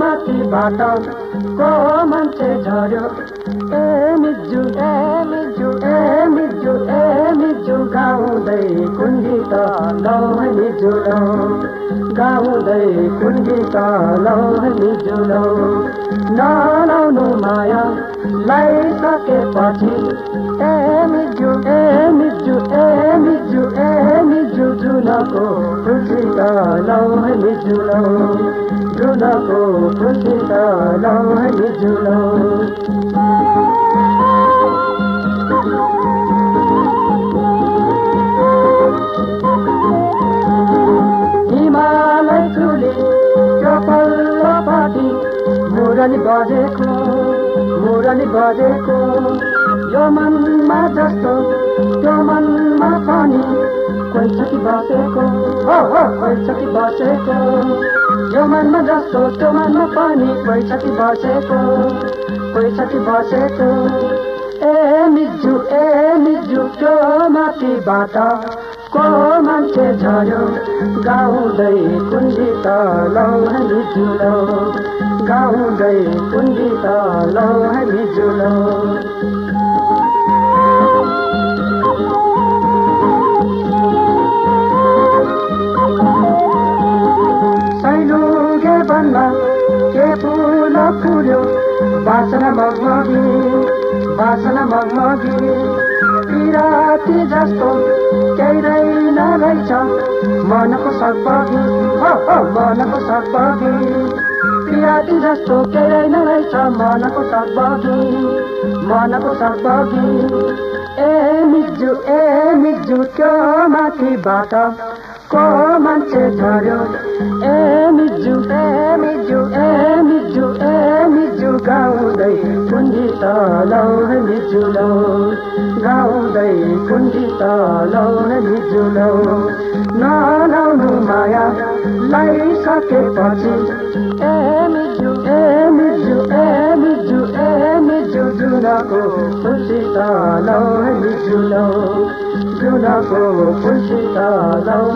माथिबाट को मान्छे झर्यो ए मिजु ए मिजु ए मिजु ए मिजु कुझीता नंडी किजुल नान लाइ ख़ुशी किजुल झूनको खुशी कान पल्लोपट्टि मुरली बजेको मुरली बजेको। यो मनमा जस्तो त्यो मनमा पनि कोही कि बसेको? हो कोही बसेको? यो मनमा जस्तो त्यो मनमा पनि कोही छ कि बसेको? कोही छ कि बसेको? ए मिजु ए मिजु त्यो माथिबाट को मान्छे झर्यो गाउँदै कुन्डी त लौ हामी जुलौ गाउँदै कुन्डी त लौ हामी जुलौ सैलुगे बन्न के फुल फुल्यो बासना मगमगी बासना मगमगी। पिराती जस्तो मन रहेछ मनको सकभरि मनको सकभरि पियाती जस्तो मन को मनको मन को सकभरि ए मिजु ए मिजु त्यो माथिबाट को मान्छे झऱ्यो ए ڪنڊي ته مجلو گاڏند ڪنڊي تالي سگهي پجو اي مزو اي مزو اي مزو خوشي کسي خوشي تال